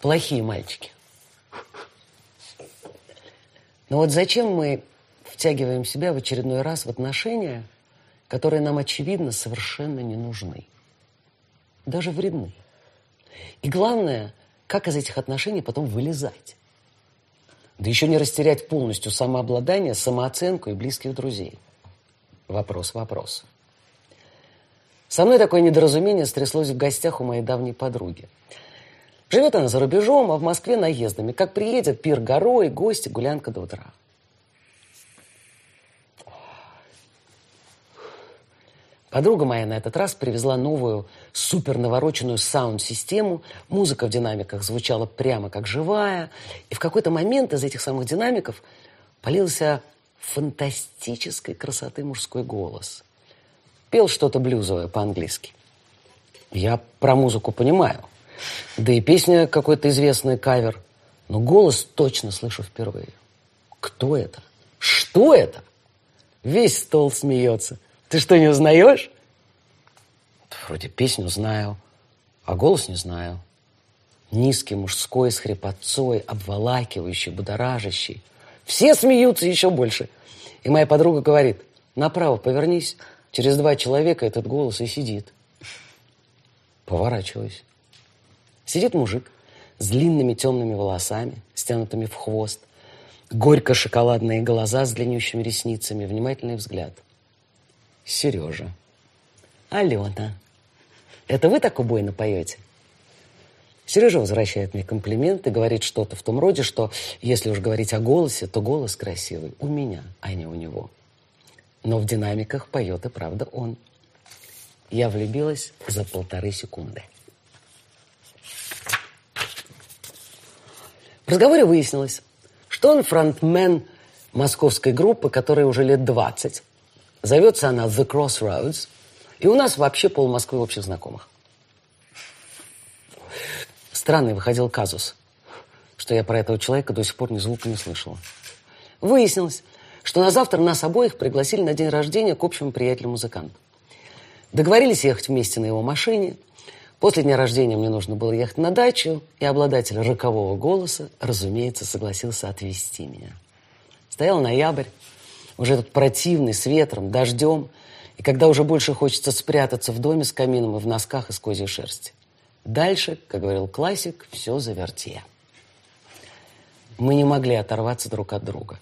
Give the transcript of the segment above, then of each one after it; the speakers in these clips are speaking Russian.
плохие мальчики. Но вот зачем мы втягиваем себя в очередной раз в отношения, которые нам, очевидно, совершенно не нужны, даже вредны. И главное, как из этих отношений потом вылезать. Да еще не растерять полностью самообладание, самооценку и близких друзей. Вопрос, вопрос. Со мной такое недоразумение стряслось в гостях у моей давней подруги. Живет она за рубежом, а в Москве наездами. Как приедет, пир горой, гости, гулянка до утра. Подруга моя на этот раз привезла новую супер навороченную саунд-систему. Музыка в динамиках звучала прямо как живая. И в какой-то момент из этих самых динамиков полился фантастической красоты мужской голос. Пел что-то блюзовое по-английски. Я про музыку понимаю. Да и песня какой-то известный кавер. Но голос точно слышу впервые. Кто это? Что это? Весь стол смеется. Ты что, не узнаешь? Вроде песню знаю, а голос не знаю. Низкий, мужской, с хрипотцой, обволакивающий, будоражащий. Все смеются еще больше. И моя подруга говорит, направо повернись, через два человека этот голос и сидит. Поворачиваюсь. Сидит мужик с длинными темными волосами, стянутыми в хвост, горько-шоколадные глаза с длиннющими ресницами, внимательный взгляд – Сережа. Алена. Это вы так убойно поете? Сережа возвращает мне комплимент и говорит что-то в том роде, что если уж говорить о голосе, то голос красивый у меня, а не у него. Но в динамиках поет и правда он. Я влюбилась за полторы секунды. В разговоре выяснилось, что он фронтмен московской группы, которая уже лет 20 Зовется она The Crossroads. И у нас вообще пол Москвы общих знакомых. Странный выходил казус, что я про этого человека до сих пор ни звука не слышала. Выяснилось, что на завтра нас обоих пригласили на день рождения к общему приятелю-музыканту. Договорились ехать вместе на его машине. После дня рождения мне нужно было ехать на дачу, и обладатель рокового голоса, разумеется, согласился отвезти меня. Стоял ноябрь, уже этот противный, с ветром, дождем, и когда уже больше хочется спрятаться в доме с камином и в носках из козьей шерсти. Дальше, как говорил классик, все заверте. Мы не могли оторваться друг от друга.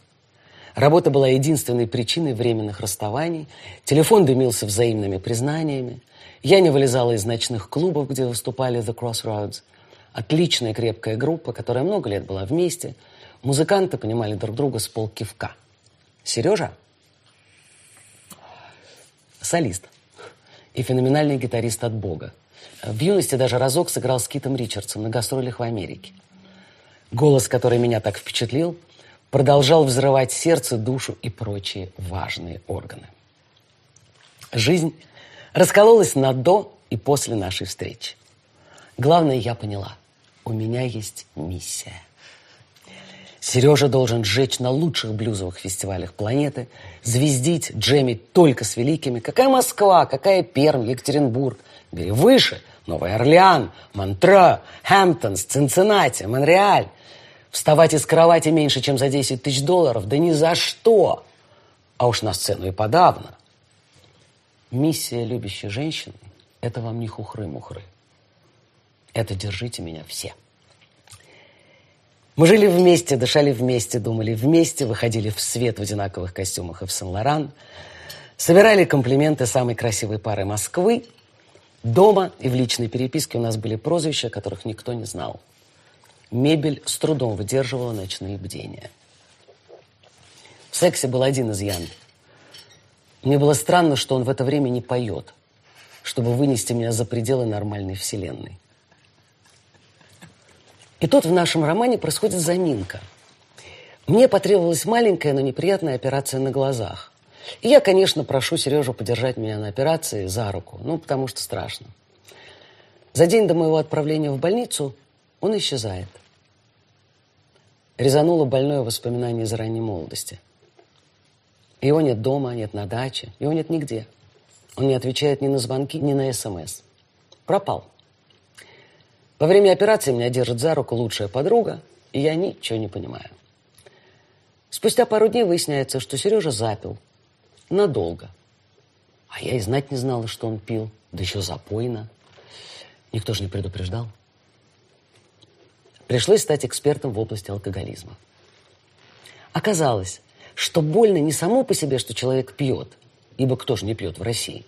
Работа была единственной причиной временных расставаний, телефон дымился взаимными признаниями, я не вылезала из ночных клубов, где выступали The Crossroads. Отличная крепкая группа, которая много лет была вместе. Музыканты понимали друг друга с полкивка. Сережа – солист и феноменальный гитарист от Бога. В юности даже разок сыграл с Китом Ричардсом на гастролях в Америке. Голос, который меня так впечатлил, продолжал взрывать сердце, душу и прочие важные органы. Жизнь раскололась на до и после нашей встречи. Главное, я поняла, у меня есть миссия. Сережа должен сжечь на лучших блюзовых фестивалях планеты, звездить, джемить только с великими. Какая Москва, какая Пермь, Екатеринбург. Бери выше. Новый Орлеан, Монтре, Хэмптонс, Цинциннати, Монреаль. Вставать из кровати меньше, чем за 10 тысяч долларов? Да ни за что. А уж на сцену и подавно. Миссия любящей женщины – это вам не хухры-мухры. Это держите меня все. Мы жили вместе, дышали вместе, думали вместе, выходили в свет в одинаковых костюмах и в Сен-Лоран, собирали комплименты самой красивой пары Москвы. Дома и в личной переписке у нас были прозвища, которых никто не знал. Мебель с трудом выдерживала ночные бдения. В сексе был один изъян. Мне было странно, что он в это время не поет, чтобы вынести меня за пределы нормальной вселенной. И тут в нашем романе происходит заминка. Мне потребовалась маленькая, но неприятная операция на глазах. И я, конечно, прошу Сережу подержать меня на операции за руку, ну, потому что страшно. За день до моего отправления в больницу он исчезает. Резануло больное воспоминание из ранней молодости. Его нет дома, нет на даче, его нет нигде. Он не отвечает ни на звонки, ни на СМС. Пропал. Во время операции меня держит за руку лучшая подруга, и я ничего не понимаю. Спустя пару дней выясняется, что Сережа запил. Надолго. А я и знать не знала, что он пил. Да еще запойно. Никто же не предупреждал. Пришлось стать экспертом в области алкоголизма. Оказалось, что больно не само по себе, что человек пьет, ибо кто же не пьет в России,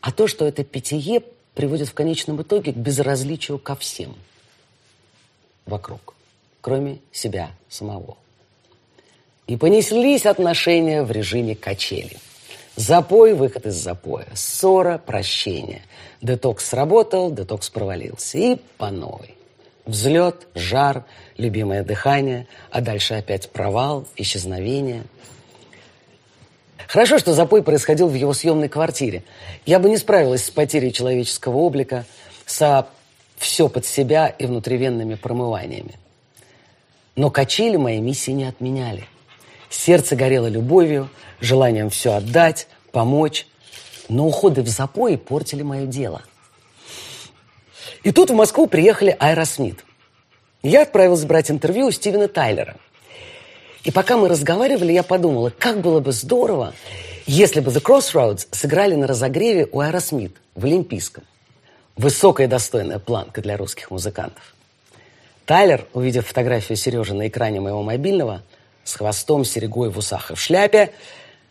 а то, что это питье приводит в конечном итоге к безразличию ко всем вокруг, кроме себя самого. И понеслись отношения в режиме качели. Запой, выход из запоя, ссора, прощение. Детокс сработал, детокс провалился. И по новой. Взлет, жар, любимое дыхание, а дальше опять провал, исчезновение. Хорошо, что запой происходил в его съемной квартире. Я бы не справилась с потерей человеческого облика, со все под себя и внутривенными промываниями. Но качели моей миссии не отменяли. Сердце горело любовью, желанием все отдать, помочь. Но уходы в запой портили мое дело – и тут в Москву приехали Аэросмит. Я отправилась брать интервью у Стивена Тайлера. И пока мы разговаривали, я подумала, как было бы здорово, если бы The Crossroads сыграли на разогреве у Аэросмит в Олимпийском. Высокая достойная планка для русских музыкантов. Тайлер, увидев фотографию Сережи на экране моего мобильного, с хвостом, серегой в усах и в шляпе,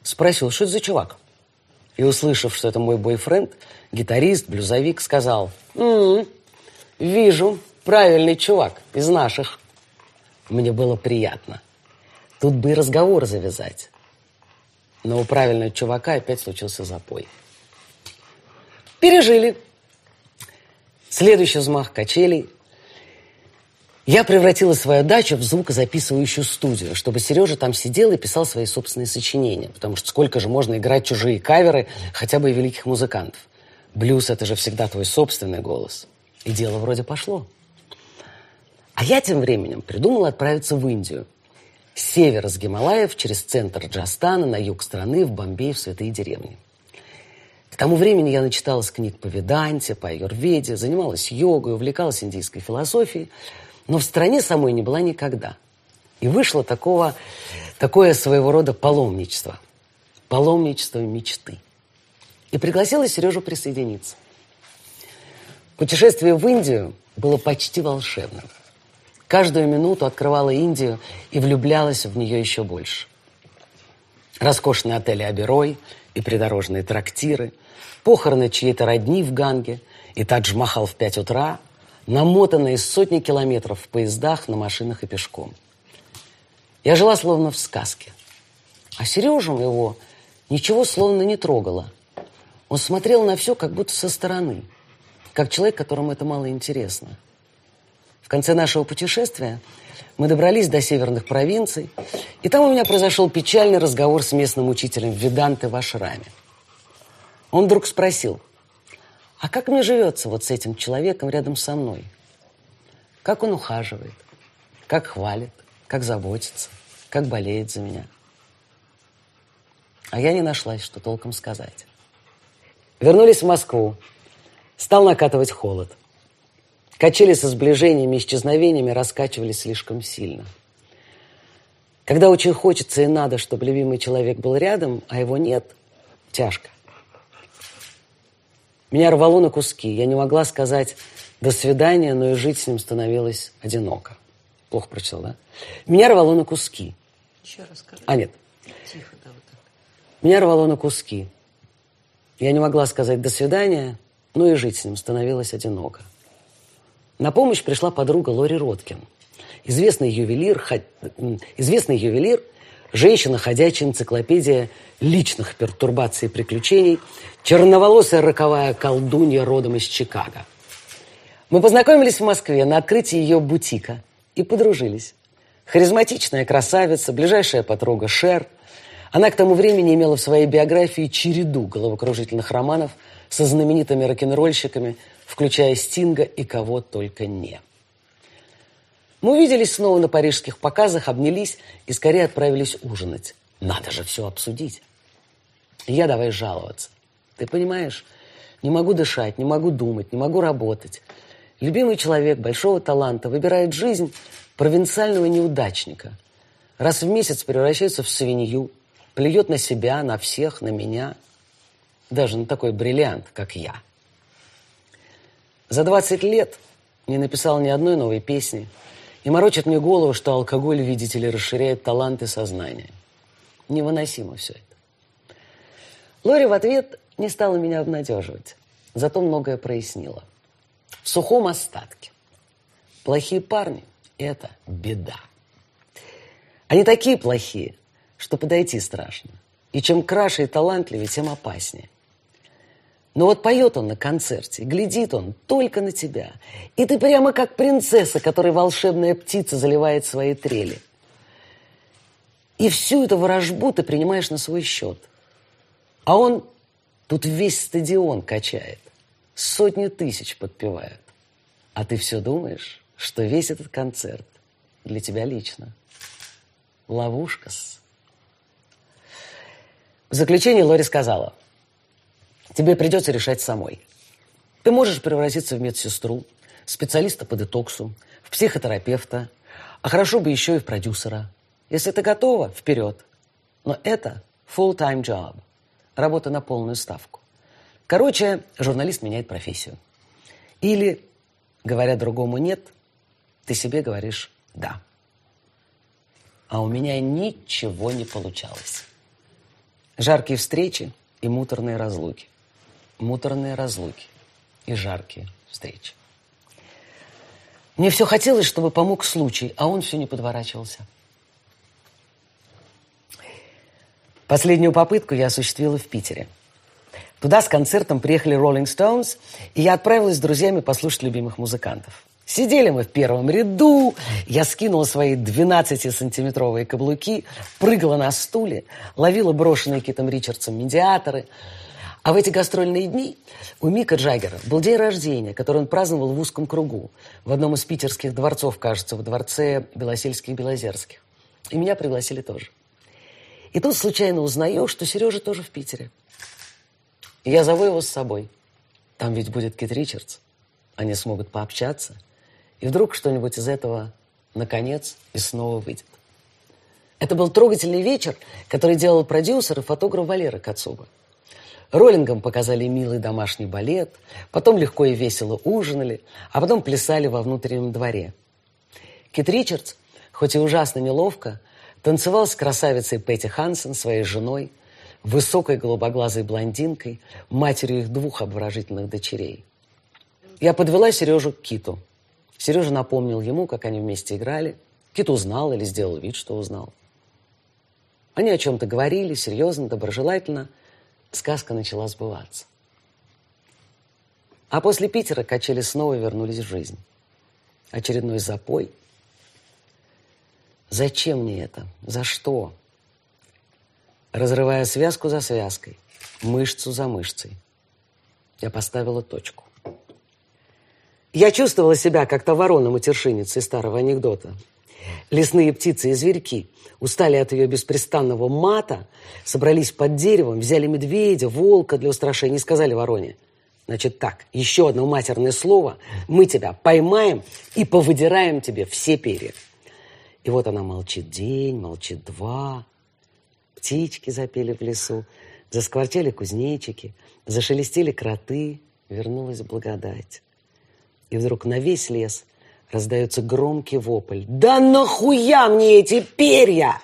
спросил, что это за чувак? И, услышав, что это мой бойфренд, гитарист, блюзовик, сказал, «М-м, Вижу, правильный чувак из наших. Мне было приятно. Тут бы и разговор завязать. Но у правильного чувака опять случился запой. Пережили. Следующий взмах качелей. Я превратила свою дачу в звукозаписывающую студию, чтобы Сережа там сидел и писал свои собственные сочинения. Потому что сколько же можно играть чужие каверы, хотя бы и великих музыкантов. Блюз – это же всегда твой собственный голос. И дело вроде пошло. А я тем временем придумала отправиться в Индию. С севера с Гималаев через центр Джастана на юг страны, в Бомбей, в святые деревни. К тому времени я начиталась книг по Веданте, по Аюрведе, занималась йогой, увлекалась индийской философией, но в стране самой не была никогда. И вышло такого, такое своего рода паломничество. Паломничество мечты. И пригласила Сережу присоединиться. Путешествие в Индию было почти волшебным. Каждую минуту открывала Индию и влюблялась в нее еще больше. Роскошные отели Аберой и придорожные трактиры, похороны чьей-то родни в Ганге и Тадж-Махал в пять утра, намотанные сотни километров в поездах, на машинах и пешком. Я жила словно в сказке. А Сережу моего ничего словно не трогало. Он смотрел на все, как будто со стороны – как человек, которому это мало интересно. В конце нашего путешествия мы добрались до северных провинций, и там у меня произошел печальный разговор с местным учителем Веданты в Ашраме. Он вдруг спросил, а как мне живется вот с этим человеком рядом со мной? Как он ухаживает, как хвалит, как заботится, как болеет за меня? А я не нашлась, что толком сказать. Вернулись в Москву, Стал накатывать холод. Качели со сближениями и исчезновениями раскачивались слишком сильно. Когда очень хочется и надо, чтобы любимый человек был рядом, а его нет, тяжко. Меня рвало на куски. Я не могла сказать «до свидания», но и жить с ним становилось одиноко. Плохо прочитал, да? Меня рвало на куски. Еще раз скажи. А, нет. Тихо, да, вот так. Меня рвало на куски. Я не могла сказать «до свидания», но и жить с ним становилось одиноко. На помощь пришла подруга Лори Роткин. Известный ювелир, известный ювелир, женщина, ходячая энциклопедия личных пертурбаций и приключений, черноволосая роковая колдунья родом из Чикаго. Мы познакомились в Москве на открытии ее бутика и подружились. Харизматичная красавица, ближайшая подруга Шер. Она к тому времени имела в своей биографии череду головокружительных романов – со знаменитыми рок-н-ролльщиками, включая Стинга и кого только не. Мы увиделись снова на парижских показах, обнялись и скорее отправились ужинать. Надо же все обсудить. Я давай жаловаться. Ты понимаешь, не могу дышать, не могу думать, не могу работать. Любимый человек большого таланта выбирает жизнь провинциального неудачника. Раз в месяц превращается в свинью, плюет на себя, на всех, на меня. Даже на такой бриллиант, как я. За 20 лет не написал ни одной новой песни и морочит мне голову, что алкоголь, видите ли, расширяет таланты сознания. Невыносимо все это. Лори в ответ не стала меня обнадеживать, зато многое прояснила. В сухом остатке. Плохие парни – это беда. Они такие плохие, что подойти страшно. И чем краше и талантливее, тем опаснее. Но вот поет он на концерте, глядит он только на тебя. И ты прямо как принцесса, которой волшебная птица заливает свои трели. И всю эту ворожбу ты принимаешь на свой счет. А он тут весь стадион качает. Сотни тысяч подпевают. А ты все думаешь, что весь этот концерт для тебя лично. Ловушка-с. В заключение Лори сказала – Тебе придется решать самой. Ты можешь превратиться в медсестру, специалиста по детоксу, в психотерапевта, а хорошо бы еще и в продюсера. Если ты готова, вперед. Но это full-time job. Работа на полную ставку. Короче, журналист меняет профессию. Или, говоря другому «нет», ты себе говоришь «да». А у меня ничего не получалось. Жаркие встречи и муторные разлуки муторные разлуки и жаркие встречи. Мне все хотелось, чтобы помог случай, а он все не подворачивался. Последнюю попытку я осуществила в Питере. Туда с концертом приехали Rolling Stones, и я отправилась с друзьями послушать любимых музыкантов. Сидели мы в первом ряду, я скинула свои 12-сантиметровые каблуки, прыгала на стуле, ловила брошенные Китом Ричардсом медиаторы – а в эти гастрольные дни у Мика Джаггера был день рождения, который он праздновал в узком кругу, в одном из питерских дворцов, кажется, в дворце Белосельских-Белозерских. И меня пригласили тоже. И тут случайно узнаю, что Сережа тоже в Питере. И я зову его с собой. Там ведь будет Кит Ричардс. Они смогут пообщаться. И вдруг что-нибудь из этого, наконец, и снова выйдет. Это был трогательный вечер, который делал продюсер и фотограф Валера Кацуба. Роллингам показали милый домашний балет, потом легко и весело ужинали, а потом плясали во внутреннем дворе. Кит Ричардс, хоть и ужасно неловко, танцевал с красавицей Петти Хансен, своей женой, высокой голубоглазой блондинкой, матерью их двух обворожительных дочерей. Я подвела Сережу к Киту. Сережа напомнил ему, как они вместе играли. Кит узнал или сделал вид, что узнал. Они о чем-то говорили, серьезно, доброжелательно – сказка начала сбываться. А после Питера качели снова вернулись в жизнь. Очередной запой. Зачем мне это? За что? Разрывая связку за связкой, мышцу за мышцей, я поставила точку. Я чувствовала себя, как то ворона-матершинница из старого анекдота. Лесные птицы и зверьки устали от ее беспрестанного мата, собрались под деревом, взяли медведя, волка для устрашения и сказали вороне, значит так, еще одно матерное слово, мы тебя поймаем и повыдираем тебе все перья. И вот она молчит день, молчит два, птички запели в лесу, заскворчали кузнечики, зашелестели кроты, вернулась благодать. И вдруг на весь лес – Раздается громкий вопль. «Да нахуя мне эти перья?»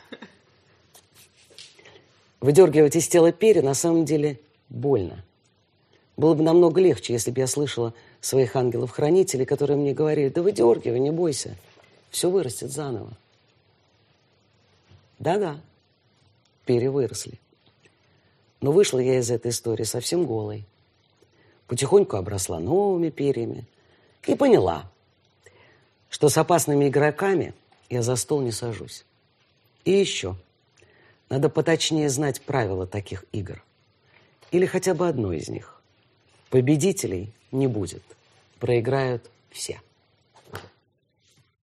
Выдергивать из тела перья на самом деле больно. Было бы намного легче, если бы я слышала своих ангелов-хранителей, которые мне говорили, да выдергивай, не бойся, все вырастет заново. Да-да, перья выросли. Но вышла я из этой истории совсем голой. Потихоньку обросла новыми перьями и поняла – что с опасными игроками я за стол не сажусь. И еще, надо поточнее знать правила таких игр. Или хотя бы одно из них. Победителей не будет. Проиграют все.